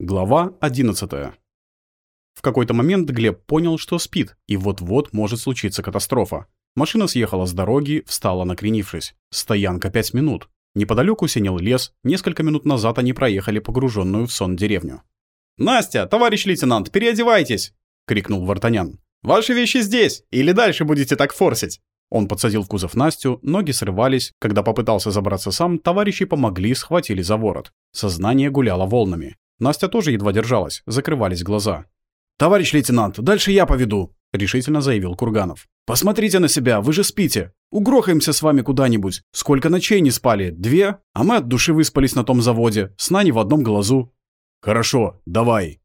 Глава 11. В какой-то момент Глеб понял, что спит, и вот-вот может случиться катастрофа. Машина съехала с дороги, встала накренившись. Стоянка 5 минут. Неподалеку синел лес, несколько минут назад они проехали погруженную в сон деревню. «Настя, товарищ лейтенант, переодевайтесь!» — крикнул Вартанян. «Ваши вещи здесь, или дальше будете так форсить?» Он подсадил в кузов Настю, ноги срывались. Когда попытался забраться сам, товарищи помогли, схватили за ворот. Сознание гуляло волнами. Настя тоже едва держалась, закрывались глаза. «Товарищ лейтенант, дальше я поведу», — решительно заявил Курганов. «Посмотрите на себя, вы же спите. Угрохаемся с вами куда-нибудь. Сколько ночей не спали? Две? А мы от души выспались на том заводе. Сна не в одном глазу». «Хорошо, давай».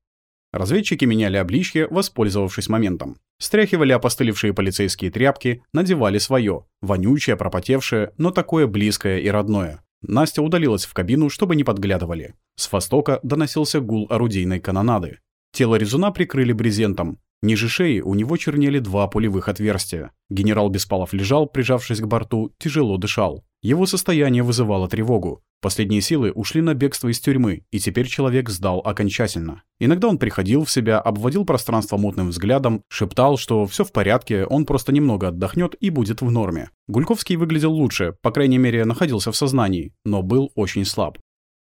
Разведчики меняли обличье, воспользовавшись моментом. Стряхивали опостылевшие полицейские тряпки, надевали свое, вонючее, пропотевшее, но такое близкое и родное. Настя удалилась в кабину, чтобы не подглядывали. С востока доносился гул орудийной канонады. Тело резуна прикрыли брезентом. Ниже шеи у него чернели два пулевых отверстия. Генерал Беспалов лежал, прижавшись к борту, тяжело дышал. Его состояние вызывало тревогу. Последние силы ушли на бегство из тюрьмы, и теперь человек сдал окончательно. Иногда он приходил в себя, обводил пространство мутным взглядом, шептал, что все в порядке, он просто немного отдохнет и будет в норме. Гульковский выглядел лучше, по крайней мере, находился в сознании, но был очень слаб.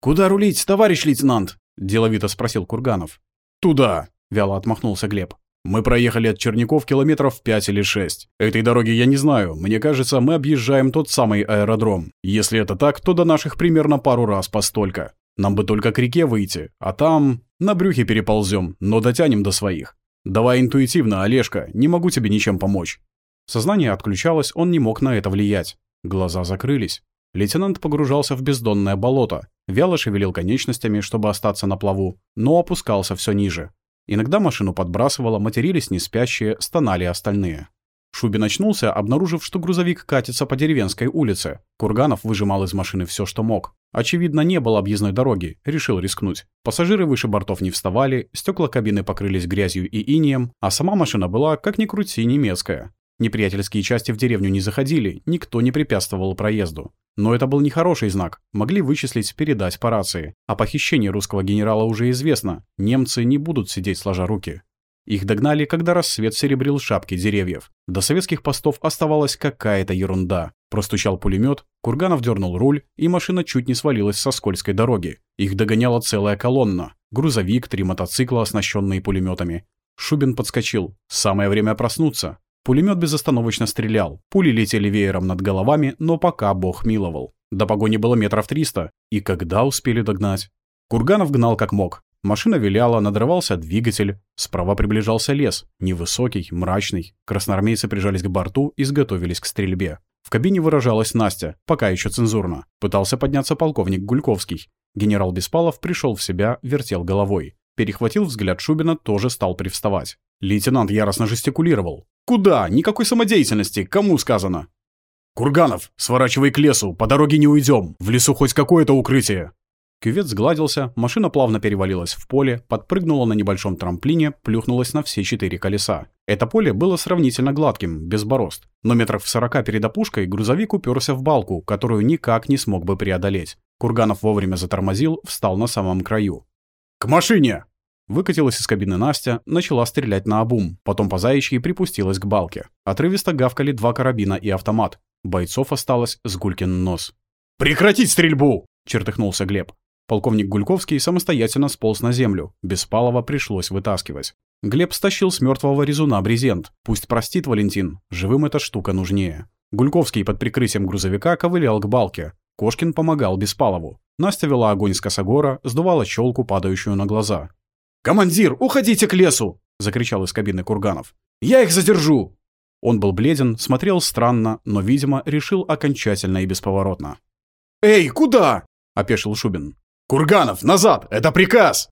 «Куда рулить, товарищ лейтенант?» – деловито спросил Курганов. «Туда!» – вяло отмахнулся Глеб. Мы проехали от Черняков километров 5 или 6. Этой дороги я не знаю. Мне кажется, мы объезжаем тот самый аэродром. Если это так, то до наших примерно пару раз постолько. Нам бы только к реке выйти, а там на брюхе переползем, но дотянем до своих. Давай интуитивно, Олежка, не могу тебе ничем помочь. Сознание отключалось, он не мог на это влиять. Глаза закрылись. Лейтенант погружался в бездонное болото, вяло шевелил конечностями, чтобы остаться на плаву, но опускался все ниже. Иногда машину подбрасывало, матерились неспящие, стонали остальные. Шубин очнулся, обнаружив, что грузовик катится по деревенской улице. Курганов выжимал из машины все, что мог. Очевидно, не было объездной дороги, решил рискнуть. Пассажиры выше бортов не вставали, стекла кабины покрылись грязью и инием, а сама машина была, как ни крути, немецкая. Неприятельские части в деревню не заходили, никто не препятствовал проезду. Но это был нехороший знак. Могли вычислить, передать по рации. О похищении русского генерала уже известно. Немцы не будут сидеть сложа руки. Их догнали, когда рассвет серебрил шапки деревьев. До советских постов оставалась какая-то ерунда. Простучал пулемет, Курганов дернул руль, и машина чуть не свалилась со скользкой дороги. Их догоняла целая колонна. Грузовик, три мотоцикла, оснащенные пулеметами. Шубин подскочил. Самое время проснуться. Пулемет безостановочно стрелял, пули летели веером над головами, но пока бог миловал. До погони было метров триста, и когда успели догнать? Курганов гнал как мог. Машина виляла, надрывался двигатель. Справа приближался лес, невысокий, мрачный. Красноармейцы прижались к борту и сготовились к стрельбе. В кабине выражалась Настя, пока еще цензурно. Пытался подняться полковник Гульковский. Генерал Беспалов пришел в себя, вертел головой. Перехватил взгляд Шубина, тоже стал привставать. Лейтенант яростно жестикулировал. «Куда? Никакой самодеятельности. Кому сказано?» «Курганов, сворачивай к лесу, по дороге не уйдем. В лесу хоть какое-то укрытие». Кювет сгладился, машина плавно перевалилась в поле, подпрыгнула на небольшом трамплине, плюхнулась на все четыре колеса. Это поле было сравнительно гладким, без борозд. Но метров в сорока перед опушкой грузовик уперся в балку, которую никак не смог бы преодолеть. Курганов вовремя затормозил, встал на самом краю. «К машине!» Выкатилась из кабины Настя, начала стрелять на обум, потом по заячьи припустилась к балке. Отрывисто гавкали два карабина и автомат. Бойцов осталось с Гулькин нос. «Прекратить стрельбу!» — чертыхнулся Глеб. Полковник Гульковский самостоятельно сполз на землю. Беспалова пришлось вытаскивать. Глеб стащил с мертвого резуна брезент. Пусть простит Валентин, живым эта штука нужнее. Гульковский под прикрытием грузовика ковылял к балке. Кошкин помогал Беспалову. Настя вела огонь с косогора, сдувала челку, падающую на глаза. «Командир, уходите к лесу!» — закричал из кабины Курганов. «Я их задержу!» Он был бледен, смотрел странно, но, видимо, решил окончательно и бесповоротно. «Эй, куда?» — опешил Шубин. «Курганов, назад! Это приказ!»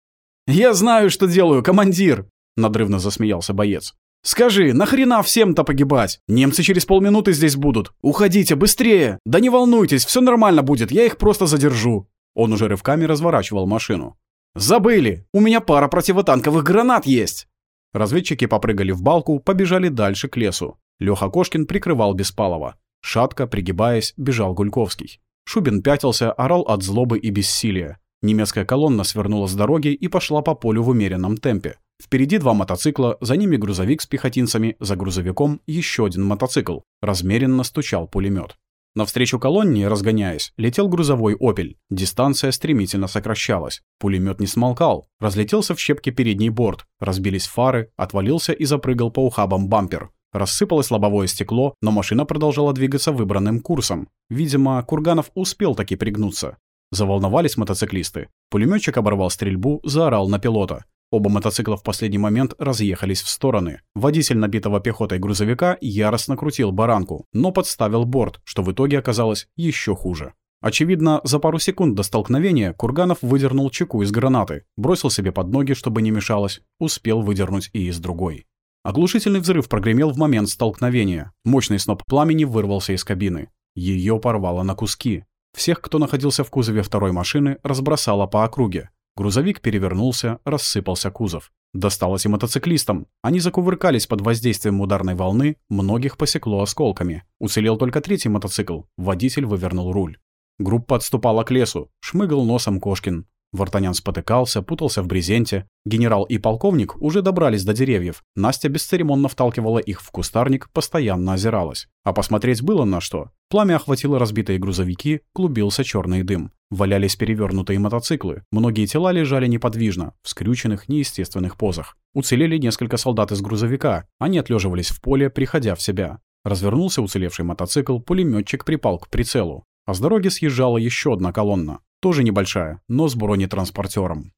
«Я знаю, что делаю, командир!» — надрывно засмеялся боец. «Скажи, нахрена всем-то погибать? Немцы через полминуты здесь будут. Уходите, быстрее! Да не волнуйтесь, все нормально будет, я их просто задержу!» Он уже рывками разворачивал машину. «Забыли! У меня пара противотанковых гранат есть!» Разведчики попрыгали в балку, побежали дальше к лесу. Леха Кошкин прикрывал Беспалова. Шатко, пригибаясь, бежал Гульковский. Шубин пятился, орал от злобы и бессилия. Немецкая колонна свернула с дороги и пошла по полю в умеренном темпе. Впереди два мотоцикла, за ними грузовик с пехотинцами, за грузовиком еще один мотоцикл. Размеренно стучал пулемет. Навстречу колонне, разгоняясь, летел грузовой «Опель». Дистанция стремительно сокращалась. Пулемет не смолкал. Разлетелся в щепки передний борт. Разбились фары, отвалился и запрыгал по ухабам бампер. Рассыпалось лобовое стекло, но машина продолжала двигаться выбранным курсом. Видимо, Курганов успел таки пригнуться. Заволновались мотоциклисты. Пулеметчик оборвал стрельбу, заорал на пилота. Оба мотоцикла в последний момент разъехались в стороны. Водитель набитого пехотой грузовика яростно крутил баранку, но подставил борт, что в итоге оказалось еще хуже. Очевидно, за пару секунд до столкновения Курганов выдернул чеку из гранаты, бросил себе под ноги, чтобы не мешалось, успел выдернуть и из другой. Оглушительный взрыв прогремел в момент столкновения. Мощный сноп пламени вырвался из кабины. Ее порвало на куски. Всех, кто находился в кузове второй машины, разбросало по округе. Грузовик перевернулся, рассыпался кузов. Досталось и мотоциклистам. Они закувыркались под воздействием ударной волны, многих посекло осколками. Уцелел только третий мотоцикл. Водитель вывернул руль. Группа отступала к лесу. Шмыгал носом Кошкин. Вартанян спотыкался, путался в брезенте. Генерал и полковник уже добрались до деревьев. Настя бесцеремонно вталкивала их в кустарник, постоянно озиралась. А посмотреть было на что. Пламя охватило разбитые грузовики, клубился черный дым. Валялись перевернутые мотоциклы. Многие тела лежали неподвижно, в скрюченных, неестественных позах. Уцелели несколько солдат из грузовика. Они отлеживались в поле, приходя в себя. Развернулся уцелевший мотоцикл, пулеметчик припал к прицелу. А с дороги съезжала еще одна колонна. Тоже небольшая, но с бронетранспортером.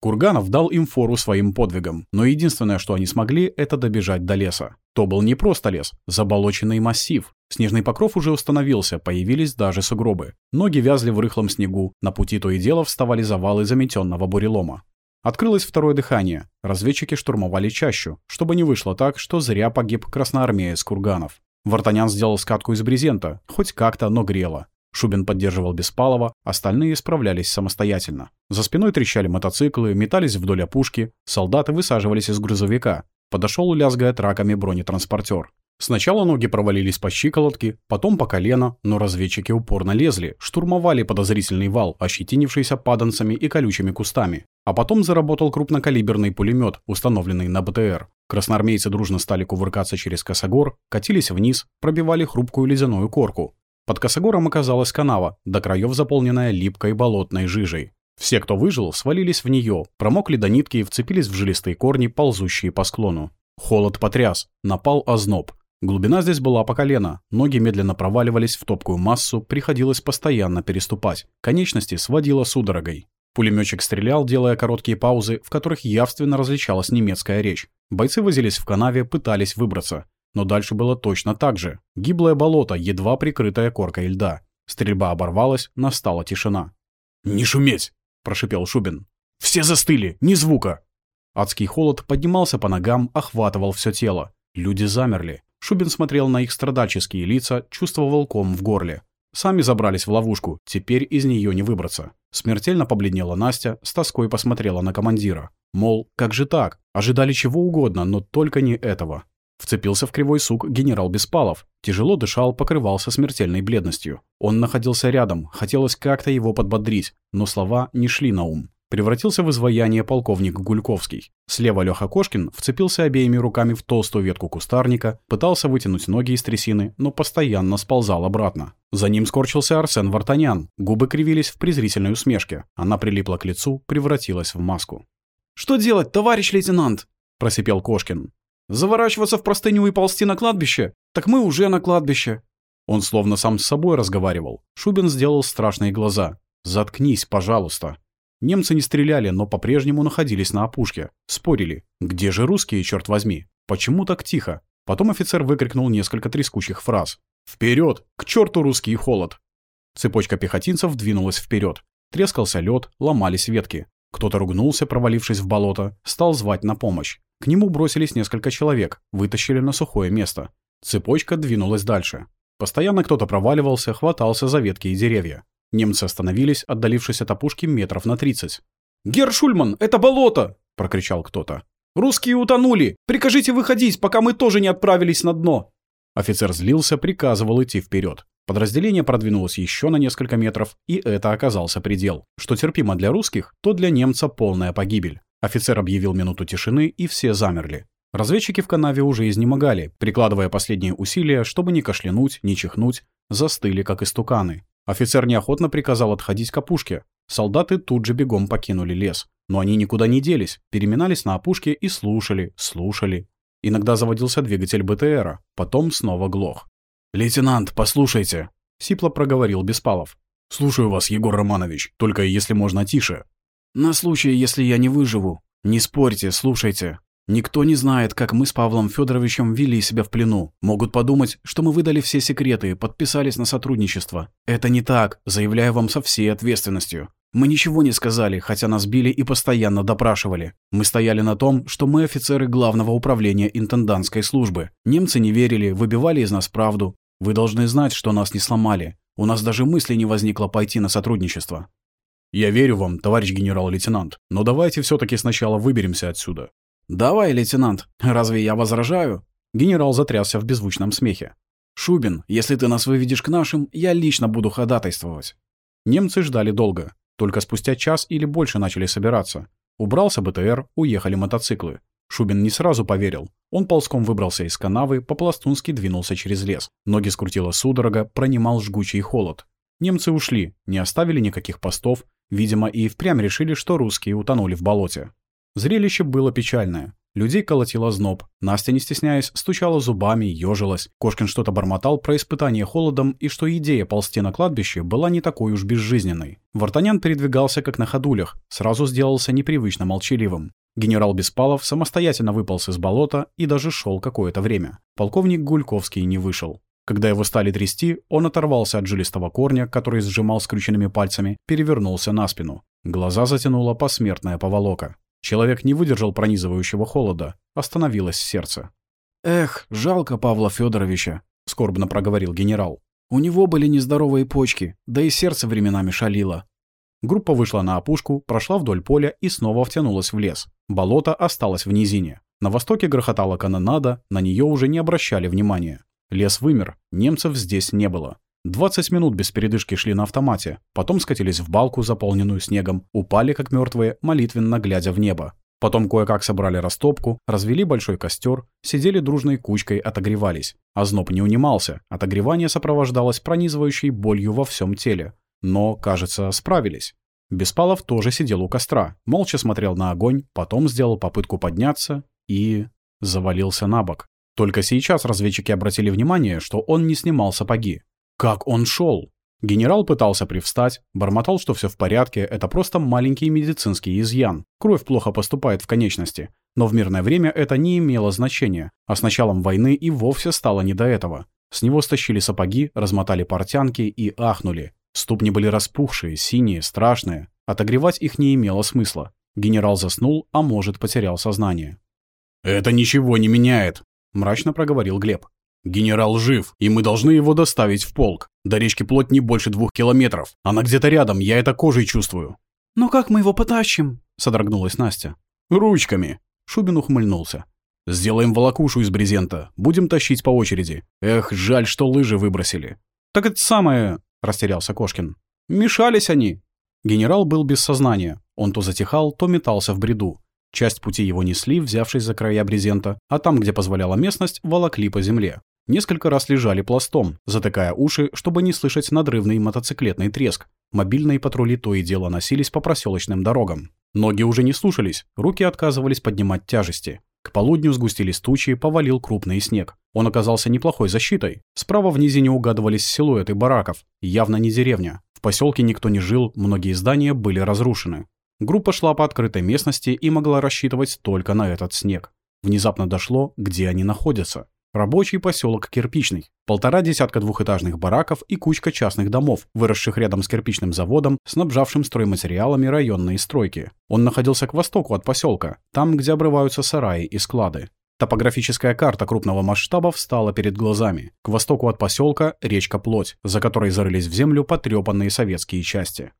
Курганов дал им фору своим подвигам, но единственное, что они смогли, это добежать до леса. То был не просто лес, заболоченный массив. Снежный покров уже установился, появились даже сугробы. Ноги вязли в рыхлом снегу, на пути то и дело вставали завалы заметенного бурелома. Открылось второе дыхание. Разведчики штурмовали чащу, чтобы не вышло так, что зря погиб красноармеец Курганов. Вартанян сделал скатку из брезента, хоть как-то, но грело. Шубин поддерживал Беспалова, остальные справлялись самостоятельно. За спиной трещали мотоциклы, метались вдоль опушки, солдаты высаживались из грузовика. Подошел, лязгая траками, бронетранспортер. Сначала ноги провалились по щиколотке, потом по колено, но разведчики упорно лезли, штурмовали подозрительный вал, ощетинившийся паданцами и колючими кустами. А потом заработал крупнокалиберный пулемет, установленный на БТР. Красноармейцы дружно стали кувыркаться через косогор, катились вниз, пробивали хрупкую ледяную корку. Под косогором оказалась канава, до краев заполненная липкой болотной жижей. Все, кто выжил, свалились в нее, промокли до нитки и вцепились в жилистые корни, ползущие по склону. Холод потряс, напал озноб. Глубина здесь была по колено, ноги медленно проваливались в топкую массу, приходилось постоянно переступать. Конечности сводило судорогой. Пулеметчик стрелял, делая короткие паузы, в которых явственно различалась немецкая речь. Бойцы возились в канаве, пытались выбраться. Но дальше было точно так же. Гиблое болото, едва прикрытое коркой льда. Стрельба оборвалась, настала тишина. «Не шуметь!» – прошипел Шубин. «Все застыли, ни звука!» Адский холод поднимался по ногам, охватывал все тело. Люди замерли. Шубин смотрел на их страдальческие лица, чувствовал ком в горле. Сами забрались в ловушку, теперь из нее не выбраться. Смертельно побледнела Настя, с тоской посмотрела на командира. Мол, как же так? Ожидали чего угодно, но только не этого. Вцепился в кривой сук генерал Беспалов. Тяжело дышал, покрывался смертельной бледностью. Он находился рядом, хотелось как-то его подбодрить, но слова не шли на ум. Превратился в изваяние полковник Гульковский. Слева Леха Кошкин вцепился обеими руками в толстую ветку кустарника, пытался вытянуть ноги из трясины, но постоянно сползал обратно. За ним скорчился Арсен Вартанян. Губы кривились в презрительной усмешке. Она прилипла к лицу, превратилась в маску. «Что делать, товарищ лейтенант?» – просипел Кошкин. Заворачиваться в простыню и ползти на кладбище? Так мы уже на кладбище. Он словно сам с собой разговаривал. Шубин сделал страшные глаза. «Заткнись, пожалуйста». Немцы не стреляли, но по-прежнему находились на опушке. Спорили. Где же русские, черт возьми? Почему так тихо? Потом офицер выкрикнул несколько трескучих фраз. «Вперед! К черту русский холод!» Цепочка пехотинцев двинулась вперед. Трескался лед, ломались ветки. Кто-то ругнулся, провалившись в болото, стал звать на помощь. К нему бросились несколько человек, вытащили на сухое место. Цепочка двинулась дальше. Постоянно кто-то проваливался, хватался за ветки и деревья. Немцы остановились, отдалившись от опушки метров на 30. «Герр Шульман, это болото!» — прокричал кто-то. «Русские утонули! Прикажите выходить, пока мы тоже не отправились на дно!» Офицер злился, приказывал идти вперед. Подразделение продвинулось еще на несколько метров, и это оказался предел. Что терпимо для русских, то для немца полная погибель. Офицер объявил минуту тишины, и все замерли. Разведчики в канаве уже изнемогали, прикладывая последние усилия, чтобы не кашлянуть, не чихнуть, застыли, как истуканы. Офицер неохотно приказал отходить к опушке. Солдаты тут же бегом покинули лес. Но они никуда не делись, переминались на опушке и слушали, слушали. Иногда заводился двигатель БТРа, потом снова глох. «Лейтенант, послушайте!» — сипло проговорил Беспалов. «Слушаю вас, Егор Романович, только если можно тише». «На случай, если я не выживу. Не спорьте, слушайте. Никто не знает, как мы с Павлом Федоровичем вели себя в плену. Могут подумать, что мы выдали все секреты подписались на сотрудничество. Это не так, заявляю вам со всей ответственностью. Мы ничего не сказали, хотя нас били и постоянно допрашивали. Мы стояли на том, что мы офицеры главного управления интендантской службы. Немцы не верили, выбивали из нас правду. Вы должны знать, что нас не сломали. У нас даже мысли не возникло пойти на сотрудничество. Я верю вам, товарищ генерал-лейтенант, но давайте все таки сначала выберемся отсюда. «Давай, лейтенант, разве я возражаю?» Генерал затрясся в беззвучном смехе. «Шубин, если ты нас выведешь к нашим, я лично буду ходатайствовать». Немцы ждали долго. Только спустя час или больше начали собираться. Убрался БТР, уехали мотоциклы. Шубин не сразу поверил. Он ползком выбрался из канавы, по-пластунски двинулся через лес. Ноги скрутило судорога, пронимал жгучий холод. Немцы ушли, не оставили никаких постов, видимо, и впрямь решили, что русские утонули в болоте. Зрелище было печальное. Людей колотило зноб. Настя, не стесняясь, стучала зубами, ежилась. Кошкин что-то бормотал про испытание холодом и что идея ползти на кладбище была не такой уж безжизненной. Вартанян передвигался как на ходулях, сразу сделался непривычно молчаливым. Генерал Беспалов самостоятельно выполз из болота и даже шел какое-то время. Полковник Гульковский не вышел. Когда его стали трясти, он оторвался от жилистого корня, который сжимал скрюченными пальцами, перевернулся на спину. Глаза затянула посмертная поволока. Человек не выдержал пронизывающего холода. Остановилось сердце. «Эх, жалко Павла Федоровича», — скорбно проговорил генерал. «У него были нездоровые почки, да и сердце временами шалило». Группа вышла на опушку, прошла вдоль поля и снова втянулась в лес. Болото осталось в низине. На востоке грохотала канонада, на нее уже не обращали внимания. Лес вымер, немцев здесь не было. 20 минут без передышки шли на автомате, потом скатились в балку, заполненную снегом, упали, как мертвые, молитвенно глядя в небо. Потом кое-как собрали растопку, развели большой костер, сидели дружной кучкой, отогревались. А зноб не унимался, отогревание сопровождалось пронизывающей болью во всем теле. Но, кажется, справились. Беспалов тоже сидел у костра, молча смотрел на огонь, потом сделал попытку подняться и... завалился на бок. Только сейчас разведчики обратили внимание, что он не снимал сапоги. Как он шел? Генерал пытался привстать, бормотал, что все в порядке, это просто маленький медицинский изъян. Кровь плохо поступает в конечности. Но в мирное время это не имело значения, а с началом войны и вовсе стало не до этого. С него стащили сапоги, размотали портянки и ахнули. Ступни были распухшие, синие, страшные. Отогревать их не имело смысла. Генерал заснул, а может, потерял сознание. «Это ничего не меняет», — мрачно проговорил Глеб. Генерал жив, и мы должны его доставить в полк. До речки плоть не больше двух километров. Она где-то рядом, я это кожей чувствую». «Но как мы его потащим?» — содрогнулась Настя. «Ручками». Шубин ухмыльнулся. «Сделаем волокушу из брезента. Будем тащить по очереди. Эх, жаль, что лыжи выбросили». «Так это самое...» — растерялся Кошкин. «Мешались они». Генерал был без сознания. Он то затихал, то метался в бреду. Часть пути его несли, взявшись за края брезента, а там, где позволяла местность, волокли по земле. Несколько раз лежали пластом, затыкая уши, чтобы не слышать надрывный мотоциклетный треск. Мобильные патрули то и дело носились по проселочным дорогам. Ноги уже не слушались, руки отказывались поднимать тяжести. К полудню сгустились тучи, повалил крупный снег. Он оказался неплохой защитой. Справа в низине угадывались силуэты бараков. Явно не деревня. В поселке никто не жил, многие здания были разрушены. Группа шла по открытой местности и могла рассчитывать только на этот снег. Внезапно дошло, где они находятся. Рабочий поселок Кирпичный. Полтора десятка двухэтажных бараков и кучка частных домов, выросших рядом с кирпичным заводом, снабжавшим стройматериалами районные стройки. Он находился к востоку от поселка, там, где обрываются сараи и склады. Топографическая карта крупного масштаба встала перед глазами. К востоку от поселка речка Плоть, за которой зарылись в землю потрепанные советские части.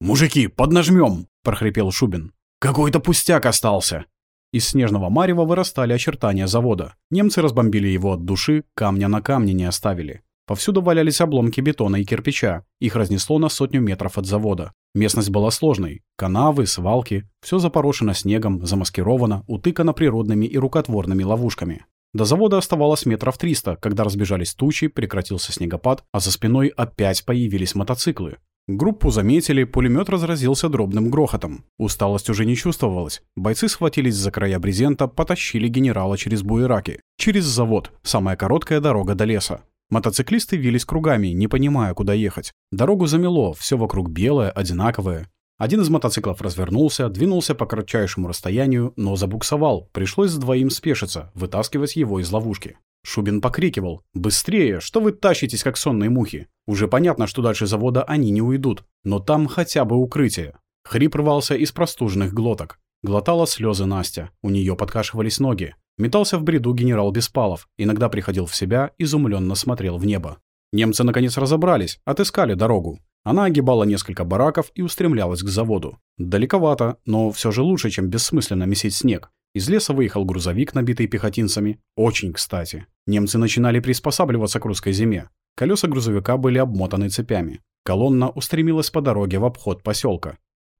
«Мужики, поднажмем!» — прохрипел Шубин. «Какой-то пустяк остался!» Из снежного марева вырастали очертания завода. Немцы разбомбили его от души, камня на камне не оставили. Повсюду валялись обломки бетона и кирпича. Их разнесло на сотню метров от завода. Местность была сложной. Канавы, свалки. Все запорошено снегом, замаскировано, утыкано природными и рукотворными ловушками. До завода оставалось метров 300, когда разбежались тучи, прекратился снегопад, а за спиной опять появились мотоциклы. Группу заметили, пулемет разразился дробным грохотом. Усталость уже не чувствовалась. Бойцы схватились за края брезента, потащили генерала через буераки. Через завод, самая короткая дорога до леса. Мотоциклисты вились кругами, не понимая, куда ехать. Дорогу замело, все вокруг белое, одинаковое. Один из мотоциклов развернулся, двинулся по кратчайшему расстоянию, но забуксовал. Пришлось с двоим спешиться, вытаскивать его из ловушки. Шубин покрикивал. «Быстрее! Что вы тащитесь, как сонные мухи? Уже понятно, что дальше завода они не уйдут. Но там хотя бы укрытие». Хрип рвался из простуженных глоток. Глотала слезы Настя. У нее подкашивались ноги. Метался в бреду генерал Беспалов. Иногда приходил в себя, изумленно смотрел в небо. Немцы наконец разобрались, отыскали дорогу. Она огибала несколько бараков и устремлялась к заводу. Далековато, но все же лучше, чем бессмысленно месить снег. Из леса выехал грузовик, набитый пехотинцами. Очень кстати. Немцы начинали приспосабливаться к русской зиме. Колеса грузовика были обмотаны цепями. Колонна устремилась по дороге в обход поселка.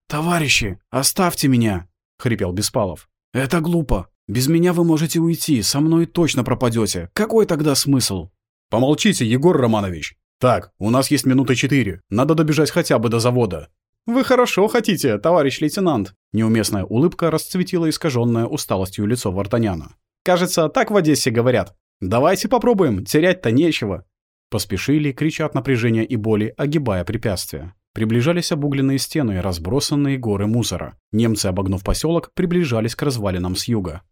«Товарищи, оставьте меня!» — хрипел Беспалов. «Это глупо. Без меня вы можете уйти, со мной точно пропадете. Какой тогда смысл?» «Помолчите, Егор Романович. Так, у нас есть минуты четыре. Надо добежать хотя бы до завода. «Вы хорошо хотите, товарищ лейтенант!» Неуместная улыбка расцветила искаженное усталостью лицо Вартаняна. «Кажется, так в Одессе говорят. Давайте попробуем, терять-то нечего!» Поспешили, крича от напряжения и боли, огибая препятствия. Приближались обугленные стены и разбросанные горы мусора. Немцы, обогнув поселок, приближались к развалинам с юга.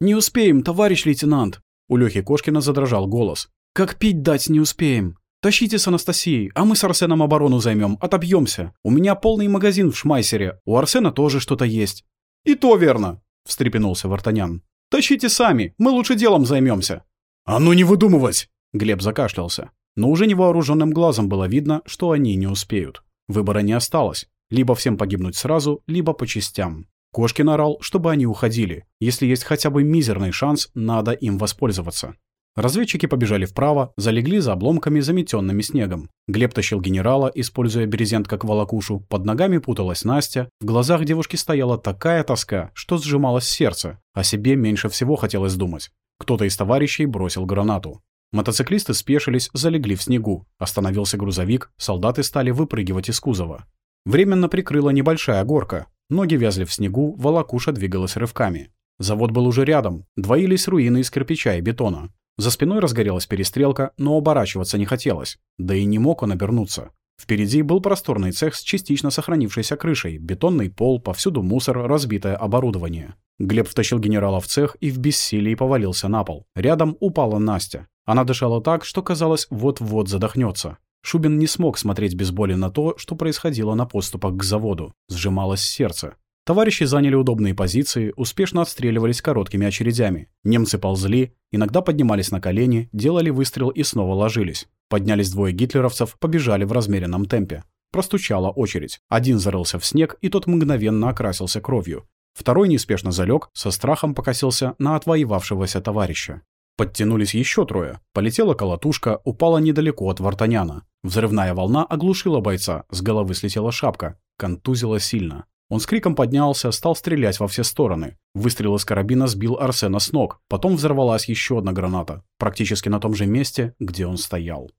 «Не успеем, товарищ лейтенант!» У Лёхи Кошкина задрожал голос. «Как пить дать не успеем!» Тащите с Анастасией, а мы с Арсеном оборону займем, отобьемся. У меня полный магазин в Шмайсере, у Арсена тоже что-то есть». «И то верно», — встрепенулся Вартанян. «Тащите сами, мы лучше делом займемся». «А ну не выдумывать!» — Глеб закашлялся. Но уже невооруженным глазом было видно, что они не успеют. Выбора не осталось. Либо всем погибнуть сразу, либо по частям. Кошкин орал, чтобы они уходили. Если есть хотя бы мизерный шанс, надо им воспользоваться. Разведчики побежали вправо, залегли за обломками, заметенными снегом. Глеб тащил генерала, используя березент как волокушу. Под ногами путалась Настя. В глазах девушки стояла такая тоска, что сжималось сердце. О себе меньше всего хотелось думать. Кто-то из товарищей бросил гранату. Мотоциклисты спешились, залегли в снегу. Остановился грузовик, солдаты стали выпрыгивать из кузова. Временно прикрыла небольшая горка. Ноги вязли в снегу, волокуша двигалась рывками. Завод был уже рядом, двоились руины из кирпича и бетона. За спиной разгорелась перестрелка, но оборачиваться не хотелось. Да и не мог он обернуться. Впереди был просторный цех с частично сохранившейся крышей, бетонный пол, повсюду мусор, разбитое оборудование. Глеб втащил генерала в цех и в бессилии повалился на пол. Рядом упала Настя. Она дышала так, что казалось, вот-вот задохнется. Шубин не смог смотреть без боли на то, что происходило на подступах к заводу. Сжималось сердце. Товарищи заняли удобные позиции, успешно отстреливались короткими очередями. Немцы ползли, иногда поднимались на колени, делали выстрел и снова ложились. Поднялись двое гитлеровцев, побежали в размеренном темпе. Простучала очередь. Один зарылся в снег, и тот мгновенно окрасился кровью. Второй неспешно залег, со страхом покосился на отвоевавшегося товарища. Подтянулись еще трое. Полетела колотушка, упала недалеко от Вартаняна. Взрывная волна оглушила бойца, с головы слетела шапка. Контузила сильно. Он с криком поднялся, стал стрелять во все стороны. Выстрел из карабина сбил Арсена с ног. Потом взорвалась еще одна граната, практически на том же месте, где он стоял.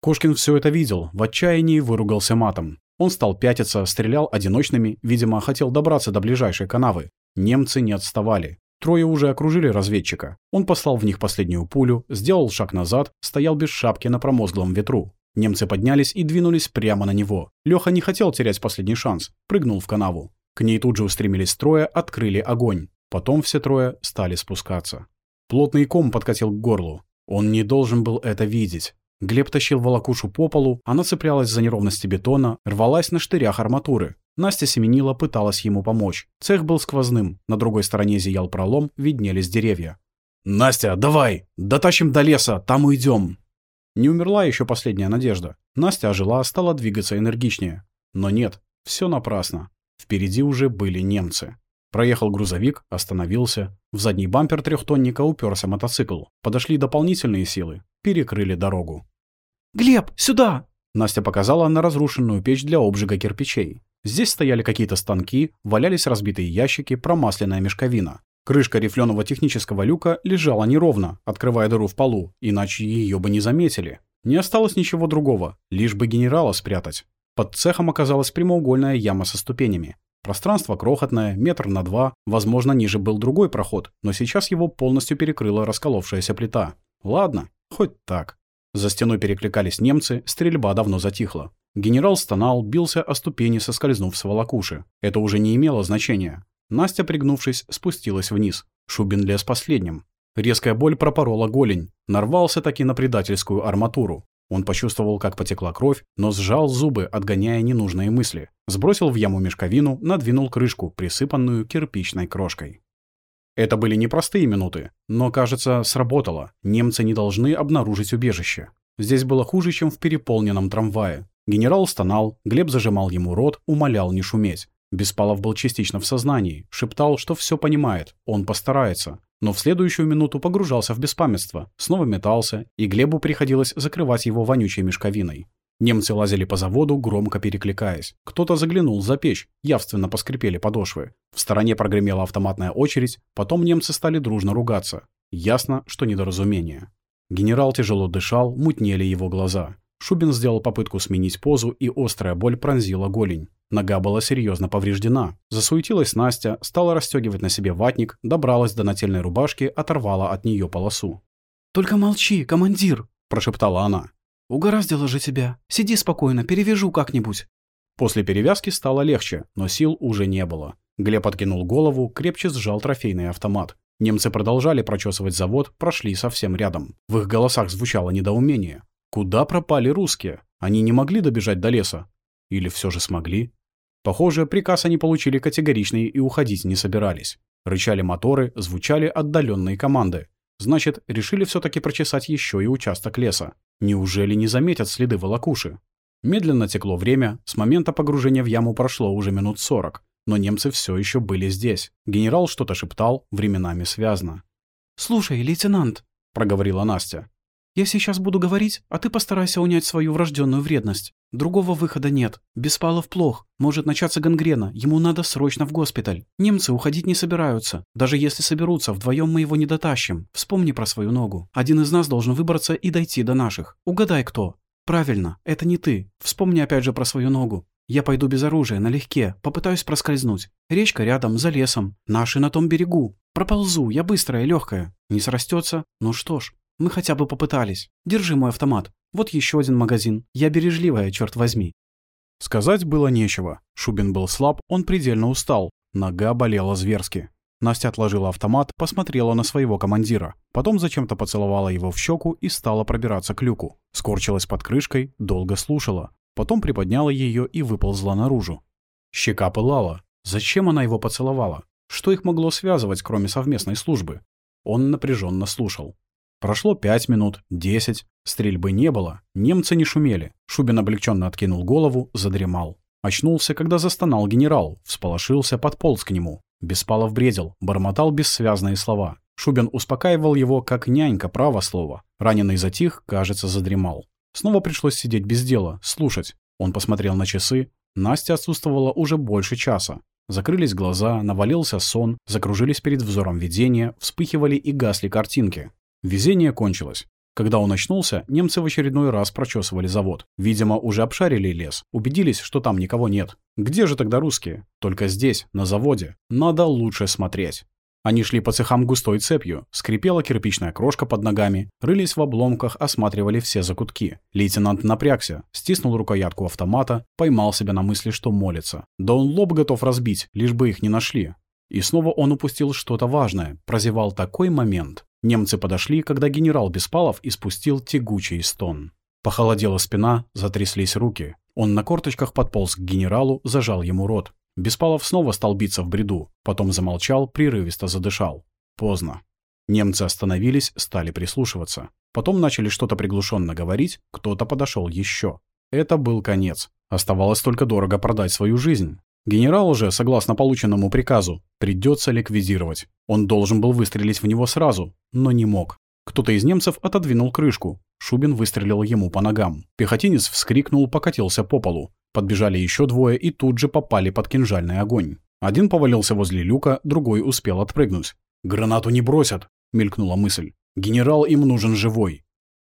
Кошкин все это видел, в отчаянии выругался матом. Он стал пятиться, стрелял одиночными, видимо, хотел добраться до ближайшей канавы. Немцы не отставали. Трое уже окружили разведчика. Он послал в них последнюю пулю, сделал шаг назад, стоял без шапки на промозглом ветру. Немцы поднялись и двинулись прямо на него. Леха не хотел терять последний шанс, прыгнул в канаву. К ней тут же устремились трое, открыли огонь. Потом все трое стали спускаться. Плотный ком подкатил к горлу. Он не должен был это видеть. Глеб тащил волокушу по полу, она цеплялась за неровности бетона, рвалась на штырях арматуры. Настя семенила, пыталась ему помочь. Цех был сквозным, на другой стороне зиял пролом, виднелись деревья. «Настя, давай! Дотащим до леса, там уйдем!» Не умерла еще последняя надежда. Настя ожила, стала двигаться энергичнее. Но нет, все напрасно. Впереди уже были немцы. Проехал грузовик, остановился. В задний бампер трехтонника уперся мотоцикл. Подошли дополнительные силы, перекрыли дорогу. Глеб, сюда!» Настя показала на разрушенную печь для обжига кирпичей. Здесь стояли какие-то станки, валялись разбитые ящики, промасленная мешковина. Крышка рифленого технического люка лежала неровно, открывая дыру в полу, иначе ее бы не заметили. Не осталось ничего другого, лишь бы генерала спрятать. Под цехом оказалась прямоугольная яма со ступенями. Пространство крохотное, метр на два, возможно, ниже был другой проход, но сейчас его полностью перекрыла расколовшаяся плита. Ладно, хоть так. За стеной перекликались немцы, стрельба давно затихла. Генерал стонал, бился о ступени, соскользнув с волокуши. Это уже не имело значения. Настя, пригнувшись, спустилась вниз. Шубин лез последним. Резкая боль пропорола голень. Нарвался таки на предательскую арматуру. Он почувствовал, как потекла кровь, но сжал зубы, отгоняя ненужные мысли. Сбросил в яму мешковину, надвинул крышку, присыпанную кирпичной крошкой. Это были непростые минуты, но, кажется, сработало. Немцы не должны обнаружить убежище. Здесь было хуже, чем в переполненном трамвае. Генерал стонал, Глеб зажимал ему рот, умолял не шуметь. Беспалов был частично в сознании, шептал, что все понимает, он постарается. Но в следующую минуту погружался в беспамятство, снова метался, и Глебу приходилось закрывать его вонючей мешковиной. Немцы лазили по заводу, громко перекликаясь. Кто-то заглянул за печь, явственно поскрипели подошвы. В стороне прогремела автоматная очередь, потом немцы стали дружно ругаться. Ясно, что недоразумение. Генерал тяжело дышал, мутнели его глаза. Шубин сделал попытку сменить позу, и острая боль пронзила голень. Нога была серьезно повреждена. Засуетилась Настя, стала расстегивать на себе ватник, добралась до нательной рубашки, оторвала от нее полосу. «Только молчи, командир!» – прошептала она. «Угораздило же тебя. Сиди спокойно, перевяжу как-нибудь». После перевязки стало легче, но сил уже не было. Глеб откинул голову, крепче сжал трофейный автомат. Немцы продолжали прочесывать завод, прошли совсем рядом. В их голосах звучало недоумение. Куда пропали русские? Они не могли добежать до леса. Или все же смогли? Похоже, приказ они получили категоричный и уходить не собирались. Рычали моторы, звучали отдаленные команды. Значит, решили все-таки прочесать еще и участок леса. Неужели не заметят следы волокуши? Медленно текло время, с момента погружения в яму прошло уже минут сорок, но немцы все еще были здесь. Генерал что-то шептал, временами связно. «Слушай, лейтенант», — проговорила Настя, я сейчас буду говорить, а ты постарайся унять свою врожденную вредность. Другого выхода нет. Беспалов плох. Может начаться гангрена. Ему надо срочно в госпиталь. Немцы уходить не собираются. Даже если соберутся, вдвоем мы его не дотащим. Вспомни про свою ногу. Один из нас должен выбраться и дойти до наших. Угадай, кто. Правильно, это не ты. Вспомни опять же про свою ногу. Я пойду без оружия, налегке, попытаюсь проскользнуть. Речка рядом, за лесом. Наши на том берегу. Проползу, я быстрая, легкая. Не срастется? Ну что ж, мы хотя бы попытались. Держи мой автомат. Вот еще один магазин. Я бережливая, черт возьми». Сказать было нечего. Шубин был слаб, он предельно устал. Нога болела зверски. Настя отложила автомат, посмотрела на своего командира. Потом зачем-то поцеловала его в щеку и стала пробираться к люку. Скорчилась под крышкой, долго слушала. Потом приподняла ее и выползла наружу. Щека пылала. Зачем она его поцеловала? Что их могло связывать, кроме совместной службы? Он напряженно слушал. Прошло пять минут, десять. Стрельбы не было, немцы не шумели. Шубин облегченно откинул голову, задремал. Очнулся, когда застонал генерал, всполошился, подполз к нему. Беспалов бредил, бормотал бессвязные слова. Шубин успокаивал его, как нянька, право слово. Раненый затих, кажется, задремал. Снова пришлось сидеть без дела, слушать. Он посмотрел на часы. Настя отсутствовала уже больше часа. Закрылись глаза, навалился сон, закружились перед взором видения, вспыхивали и гасли картинки. Везение кончилось. Когда он очнулся, немцы в очередной раз прочесывали завод. Видимо, уже обшарили лес, убедились, что там никого нет. Где же тогда русские? Только здесь, на заводе. Надо лучше смотреть. Они шли по цехам густой цепью, скрипела кирпичная крошка под ногами, рылись в обломках, осматривали все закутки. Лейтенант напрягся, стиснул рукоятку автомата, поймал себя на мысли, что молится. Да он лоб готов разбить, лишь бы их не нашли. И снова он упустил что-то важное, прозевал такой момент. Немцы подошли, когда генерал Беспалов испустил тягучий стон. Похолодела спина, затряслись руки. Он на корточках подполз к генералу, зажал ему рот. Беспалов снова стал биться в бреду, потом замолчал, прерывисто задышал. Поздно. Немцы остановились, стали прислушиваться. Потом начали что-то приглушенно говорить, кто-то подошел еще. Это был конец. Оставалось только дорого продать свою жизнь. Генерал уже, согласно полученному приказу, придется ликвидировать. Он должен был выстрелить в него сразу, но не мог. Кто-то из немцев отодвинул крышку. Шубин выстрелил ему по ногам. Пехотинец вскрикнул, покатился по полу. Подбежали еще двое и тут же попали под кинжальный огонь. Один повалился возле люка, другой успел отпрыгнуть. «Гранату не бросят», — мелькнула мысль. «Генерал им нужен живой».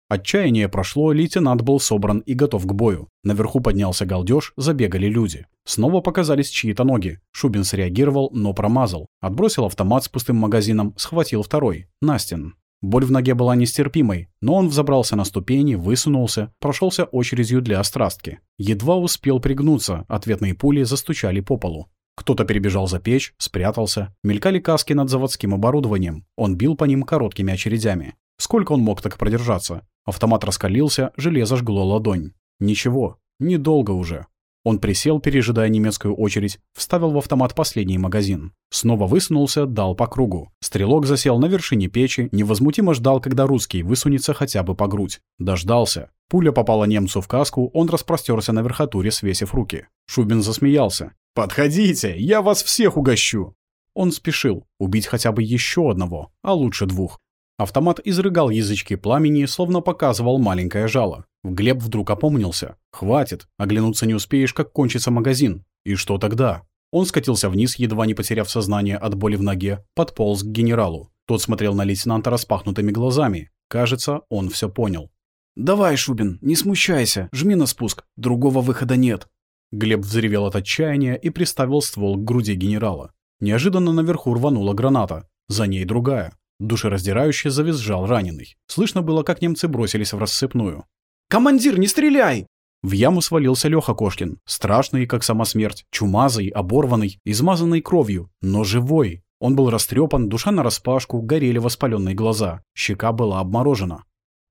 Отчаяние прошло, лейтенант был собран и готов к бою. Наверху поднялся галдеж, забегали люди. Снова показались чьи-то ноги. Шубин среагировал, но промазал. Отбросил автомат с пустым магазином, схватил второй. Настин. Боль в ноге была нестерпимой, но он взобрался на ступени, высунулся, прошелся очередью для острастки. Едва успел пригнуться, ответные пули застучали по полу. Кто-то перебежал за печь, спрятался, мелькали каски над заводским оборудованием. Он бил по ним короткими очередями. Сколько он мог так продержаться? Автомат раскалился, железо жгло ладонь. Ничего, недолго уже. Он присел, пережидая немецкую очередь, вставил в автомат последний магазин. Снова высунулся, дал по кругу. Стрелок засел на вершине печи, невозмутимо ждал, когда русский высунется хотя бы по грудь. Дождался. Пуля попала немцу в каску, он распростерся на верхотуре, свесив руки. Шубин засмеялся. «Подходите, я вас всех угощу!» Он спешил убить хотя бы еще одного, а лучше двух. Автомат изрыгал язычки пламени, словно показывал маленькое жало. Глеб вдруг опомнился. «Хватит, оглянуться не успеешь, как кончится магазин. И что тогда?» Он скатился вниз, едва не потеряв сознание от боли в ноге, подполз к генералу. Тот смотрел на лейтенанта распахнутыми глазами. Кажется, он все понял. «Давай, Шубин, не смущайся, жми на спуск, другого выхода нет». Глеб взревел от отчаяния и приставил ствол к груди генерала. Неожиданно наверху рванула граната, за ней другая. Душераздирающе завизжал раненый. Слышно было, как немцы бросились в рассыпную. «Командир, не стреляй!» В яму свалился Леха Кошкин, страшный, как сама смерть, чумазый, оборванный, измазанный кровью, но живой. Он был растрепан, душа нараспашку, горели воспаленные глаза, щека была обморожена.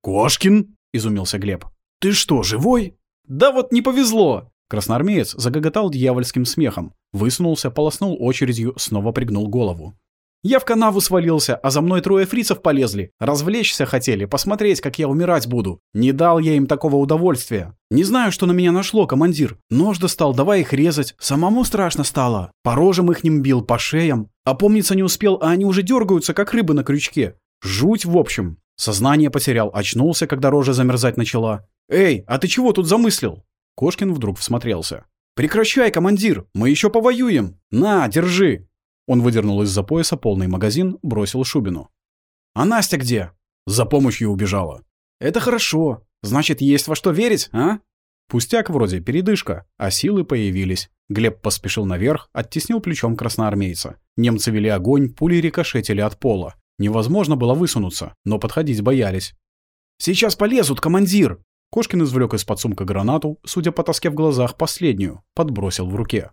«Кошкин?» — изумился Глеб. «Ты что, живой?» «Да вот не повезло!» Красноармеец загоготал дьявольским смехом, высунулся, полоснул очередью, снова пригнул голову. Я в канаву свалился, а за мной трое фрицев полезли. Развлечься хотели, посмотреть, как я умирать буду. Не дал я им такого удовольствия. Не знаю, что на меня нашло, командир. Нож достал, давай их резать. Самому страшно стало. По рожам их ним бил, по шеям. Опомниться не успел, а они уже дергаются, как рыбы на крючке. Жуть, в общем. Сознание потерял, очнулся, когда рожа замерзать начала. «Эй, а ты чего тут замыслил?» Кошкин вдруг всмотрелся. «Прекращай, командир, мы еще повоюем! На, держи!» Он выдернул из-за пояса полный магазин, бросил Шубину. «А Настя где?» «За помощью убежала». «Это хорошо. Значит, есть во что верить, а?» Пустяк вроде, передышка, а силы появились. Глеб поспешил наверх, оттеснил плечом красноармейца. Немцы вели огонь, пули рикошетили от пола. Невозможно было высунуться, но подходить боялись. «Сейчас полезут, командир!» Кошкин извлек из-под сумка гранату, судя по тоске в глазах, последнюю, подбросил в руке.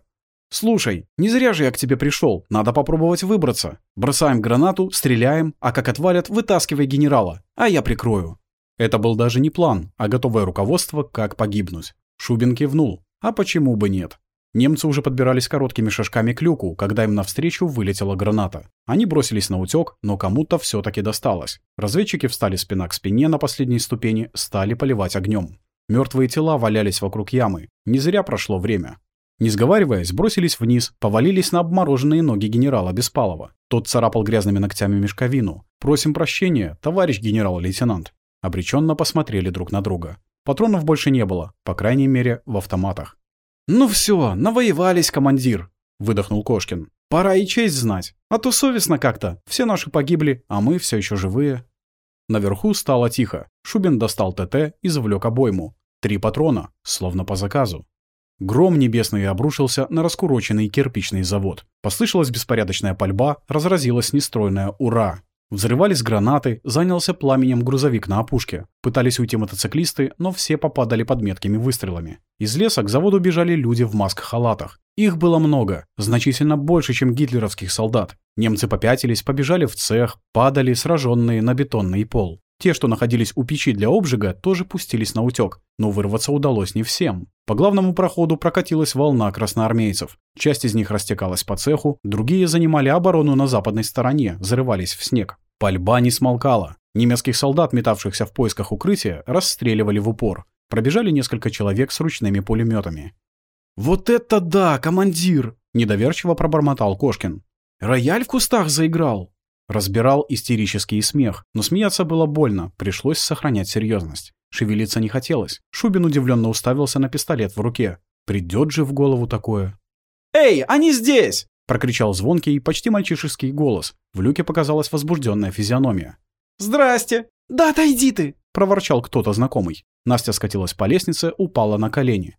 «Слушай, не зря же я к тебе пришел, надо попробовать выбраться. Бросаем гранату, стреляем, а как отвалят, вытаскивай генерала, а я прикрою». Это был даже не план, а готовое руководство, как погибнуть. Шубин кивнул. А почему бы нет? Немцы уже подбирались короткими шажками к люку, когда им навстречу вылетела граната. Они бросились на утёк, но кому-то все таки досталось. Разведчики встали спина к спине на последней ступени, стали поливать огнем. Мертвые тела валялись вокруг ямы. Не зря прошло время. Не сговариваясь, бросились вниз, повалились на обмороженные ноги генерала Беспалова. Тот царапал грязными ногтями мешковину. «Просим прощения, товарищ генерал-лейтенант». Обреченно посмотрели друг на друга. Патронов больше не было, по крайней мере, в автоматах. «Ну все, навоевались, командир», — выдохнул Кошкин. «Пора и честь знать, а то совестно как-то. Все наши погибли, а мы все еще живые». Наверху стало тихо. Шубин достал ТТ и завлек обойму. Три патрона, словно по заказу. Гром небесный обрушился на раскуроченный кирпичный завод. Послышалась беспорядочная пальба, разразилась нестройная «Ура!». Взрывались гранаты, занялся пламенем грузовик на опушке. Пытались уйти мотоциклисты, но все попадали под меткими выстрелами. Из леса к заводу бежали люди в маск-халатах. Их было много, значительно больше, чем гитлеровских солдат. Немцы попятились, побежали в цех, падали, сраженные на бетонный пол. Те, что находились у печи для обжига, тоже пустились на утек, но вырваться удалось не всем. По главному проходу прокатилась волна красноармейцев. Часть из них растекалась по цеху, другие занимали оборону на западной стороне, зарывались в снег. Пальба не смолкала. Немецких солдат, метавшихся в поисках укрытия, расстреливали в упор. Пробежали несколько человек с ручными пулеметами. «Вот это да, командир!» – недоверчиво пробормотал Кошкин. «Рояль в кустах заиграл!» Разбирал истерический смех, но смеяться было больно, пришлось сохранять серьезность. Шевелиться не хотелось. Шубин удивленно уставился на пистолет в руке. Придет же в голову такое. «Эй, они здесь!» — прокричал звонкий, почти мальчишеский голос. В люке показалась возбужденная физиономия. «Здрасте!» «Да отойди ты!» — проворчал кто-то знакомый. Настя скатилась по лестнице, упала на колени.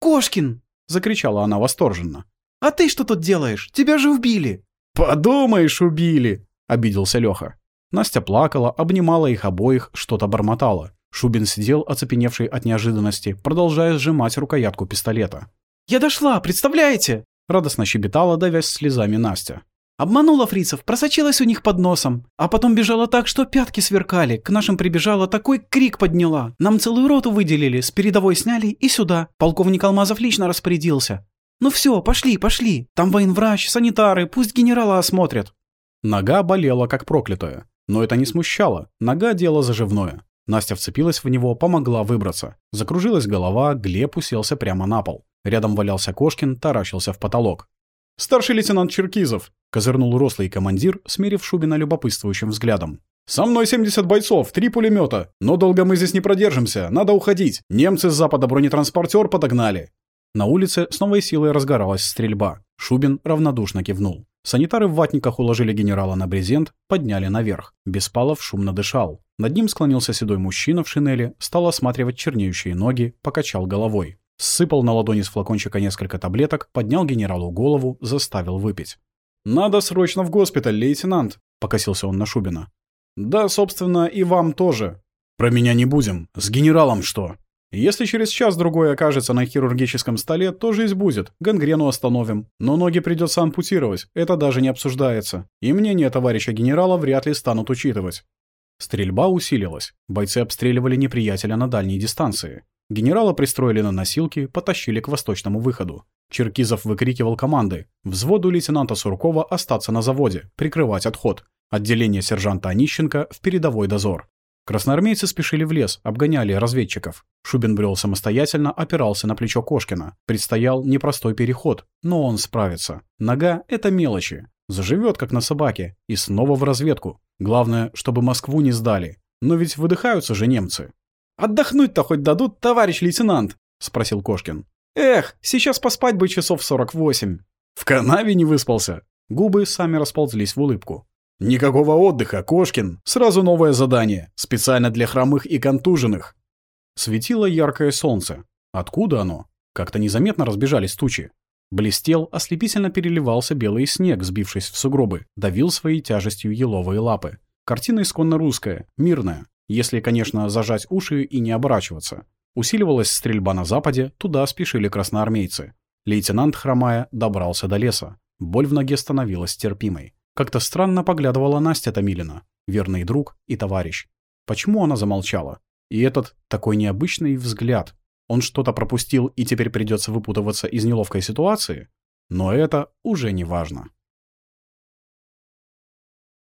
«Кошкин!» — закричала она восторженно. «А ты что тут делаешь? Тебя же убили!» «Подумаешь, убили!» — обиделся Леха. Настя плакала, обнимала их обоих, что-то бормотала. Шубин сидел, оцепеневший от неожиданности, продолжая сжимать рукоятку пистолета. «Я дошла, представляете?» — радостно щебетала, давясь слезами Настя. Обманула фрицев, просочилась у них под носом. А потом бежала так, что пятки сверкали. К нашим прибежала, такой крик подняла. Нам целую роту выделили, с передовой сняли и сюда. Полковник Алмазов лично распорядился. Ну все, пошли, пошли. Там военврач, санитары, пусть генерала осмотрят. Нога болела, как проклятая. Но это не смущало. Нога – дело заживное. Настя вцепилась в него, помогла выбраться. Закружилась голова, Глеб уселся прямо на пол. Рядом валялся Кошкин, таращился в потолок. «Старший лейтенант Черкизов!» — козырнул рослый командир, смерив Шубина любопытствующим взглядом. «Со мной 70 бойцов, три пулемета. Но долго мы здесь не продержимся, надо уходить. Немцы с запада бронетранспортер подогнали». На улице с новой силой разгоралась стрельба. Шубин равнодушно кивнул. Санитары в ватниках уложили генерала на брезент, подняли наверх. Беспалов шумно дышал. Над ним склонился седой мужчина в шинели, стал осматривать чернеющие ноги, покачал головой. Сыпал на ладони с флакончика несколько таблеток, поднял генералу голову, заставил выпить. «Надо срочно в госпиталь, лейтенант», — покосился он на Шубина. «Да, собственно, и вам тоже». «Про меня не будем. С генералом что?» «Если через час-другой окажется на хирургическом столе, то жизнь будет. Гангрену остановим. Но ноги придется ампутировать. Это даже не обсуждается. И мнение товарища генерала вряд ли станут учитывать». Стрельба усилилась. Бойцы обстреливали неприятеля на дальней дистанции. Генерала пристроили на носилки, потащили к восточному выходу. Черкизов выкрикивал команды. Взводу лейтенанта Суркова остаться на заводе, прикрывать отход. Отделение сержанта Онищенко в передовой дозор. Красноармейцы спешили в лес, обгоняли разведчиков. Шубин брел самостоятельно, опирался на плечо Кошкина. Предстоял непростой переход, но он справится. Нога — это мелочи. Заживет, как на собаке. И снова в разведку. Главное, чтобы Москву не сдали. Но ведь выдыхаются же немцы. «Отдохнуть-то хоть дадут, товарищ лейтенант?» — спросил Кошкин. «Эх, сейчас поспать бы часов сорок восемь». «В канаве не выспался?» Губы сами расползлись в улыбку. «Никакого отдыха, Кошкин. Сразу новое задание. Специально для хромых и контуженных». Светило яркое солнце. Откуда оно? Как-то незаметно разбежались тучи. Блестел, ослепительно переливался белый снег, сбившись в сугробы, давил своей тяжестью еловые лапы. Картина исконно русская, мирная. Если, конечно, зажать уши и не оборачиваться. Усиливалась стрельба на западе, туда спешили красноармейцы. Лейтенант, хромая, добрался до леса. Боль в ноге становилась терпимой. Как-то странно поглядывала Настя Томилина, верный друг и товарищ. Почему она замолчала? И этот такой необычный взгляд. Он что-то пропустил и теперь придется выпутываться из неловкой ситуации? Но это уже не важно.